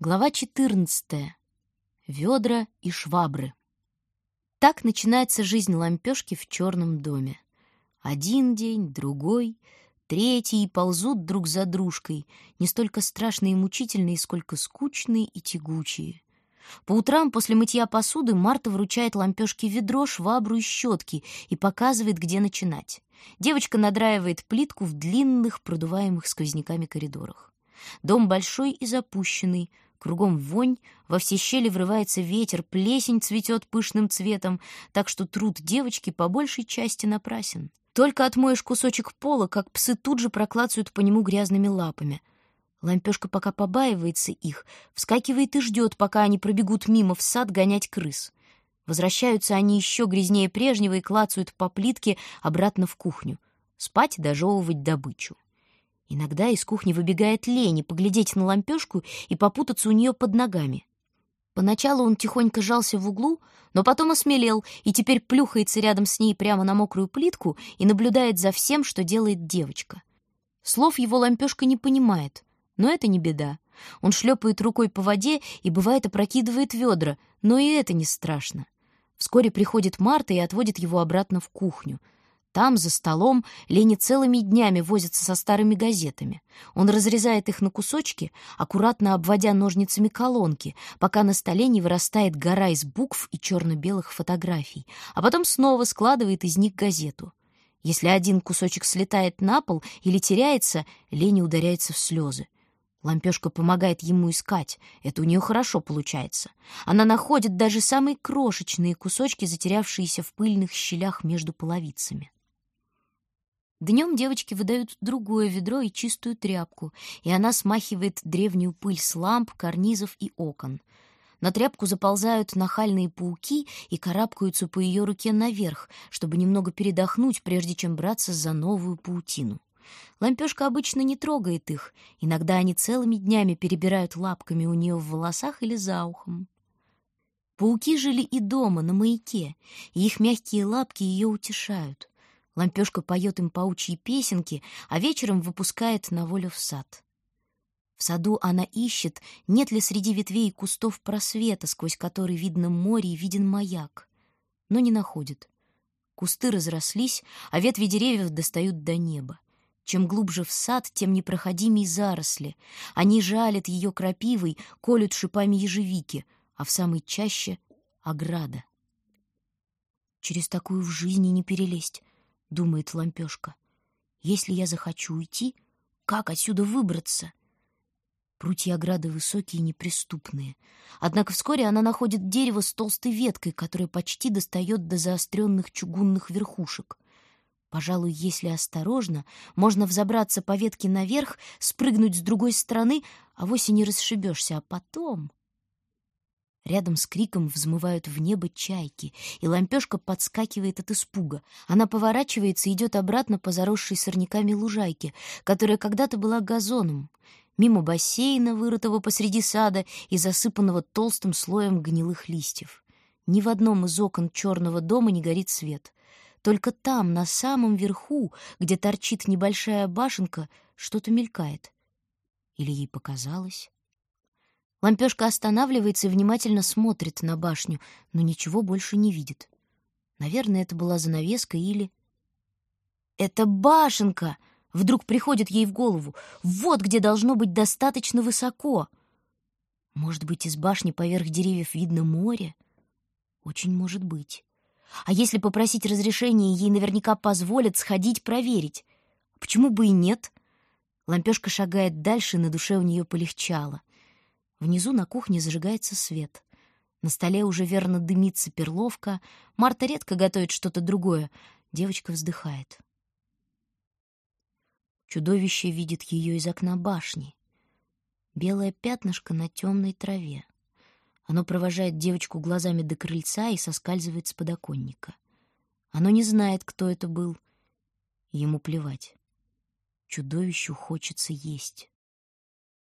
Глава 14. Ведра и швабры. Так начинается жизнь лампёшки в черном доме. Один день, другой, третий, и ползут друг за дружкой, не столько страшные и мучительные, сколько скучные и тягучие. По утрам после мытья посуды Марта вручает лампёшке ведро, швабру и щетки и показывает, где начинать. Девочка надраивает плитку в длинных, продуваемых сквозняками коридорах. Дом большой и запущенный, кругом вонь, во все щели врывается ветер, плесень цветет пышным цветом, так что труд девочки по большей части напрасен. Только отмоешь кусочек пола, как псы тут же проклацают по нему грязными лапами. Лампешка пока побаивается их, вскакивает и ждет, пока они пробегут мимо в сад гонять крыс. Возвращаются они еще грязнее прежнего и клацают по плитке обратно в кухню. Спать, дожевывать добычу. Иногда из кухни выбегает Лени поглядеть на лампешку и попутаться у нее под ногами. Поначалу он тихонько жался в углу, но потом осмелел и теперь плюхается рядом с ней прямо на мокрую плитку и наблюдает за всем, что делает девочка. Слов его лампешка не понимает, но это не беда. Он шлепает рукой по воде и, бывает, опрокидывает ведра, но и это не страшно. Вскоре приходит Марта и отводит его обратно в кухню — там, за столом, Лени целыми днями возится со старыми газетами. Он разрезает их на кусочки, аккуратно обводя ножницами колонки, пока на столе не вырастает гора из букв и черно-белых фотографий, а потом снова складывает из них газету. Если один кусочек слетает на пол или теряется, Лени ударяется в слезы. Лампешка помогает ему искать. Это у нее хорошо получается. Она находит даже самые крошечные кусочки, затерявшиеся в пыльных щелях между половицами. Днем девочки выдают другое ведро и чистую тряпку, и она смахивает древнюю пыль с ламп, карнизов и окон. На тряпку заползают нахальные пауки и карабкаются по ее руке наверх, чтобы немного передохнуть, прежде чем браться за новую паутину. Лампешка обычно не трогает их, иногда они целыми днями перебирают лапками у нее в волосах или за ухом. Пауки жили и дома, на маяке, и их мягкие лапки ее утешают. Лампешка поет им паучьи песенки, а вечером выпускает на волю в сад. В саду она ищет, нет ли среди ветвей и кустов просвета, сквозь который видно море и виден маяк, но не находит. Кусты разрослись, а ветви деревьев достают до неба. Чем глубже в сад, тем непроходимей заросли. Они жалят ее крапивой, колют шипами ежевики, а в самой чаще — ограда. Через такую в жизни не перелезть. — думает лампешка. «Если я захочу уйти, как отсюда выбраться?» Прутья ограды высокие и неприступные. Однако вскоре она находит дерево с толстой веткой, которая почти достает до заостренных чугунных верхушек. Пожалуй, если осторожно, можно взобраться по ветке наверх, спрыгнуть с другой стороны, а вовсе не расшибешься, а потом... Рядом с криком взмывают в небо чайки, и лампешка подскакивает от испуга. Она поворачивается и идет обратно по заросшей сорняками лужайке, которая когда-то была газоном, мимо бассейна, вырытого посреди сада и засыпанного толстым слоем гнилых листьев. Ни в одном из окон черного дома не горит свет. Только там, на самом верху, где торчит небольшая башенка, что-то мелькает. Или ей показалось? Лампешка останавливается и внимательно смотрит на башню, но ничего больше не видит. Наверное, это была занавеска или... «Это башенка!» — вдруг приходит ей в голову. «Вот где должно быть достаточно высоко!» Может быть, из башни поверх деревьев видно море? Очень может быть. А если попросить разрешения, ей наверняка позволят сходить проверить. Почему бы и нет? Лампешка шагает дальше, на душе у нее полегчало. Внизу на кухне зажигается свет. На столе уже верно дымится перловка. Марта редко готовит что-то другое. Девочка вздыхает. Чудовище видит ее из окна башни. Белое пятнышко на темной траве. Оно провожает девочку глазами до крыльца и соскальзывает с подоконника. Оно не знает, кто это был. Ему плевать. Чудовищу хочется есть.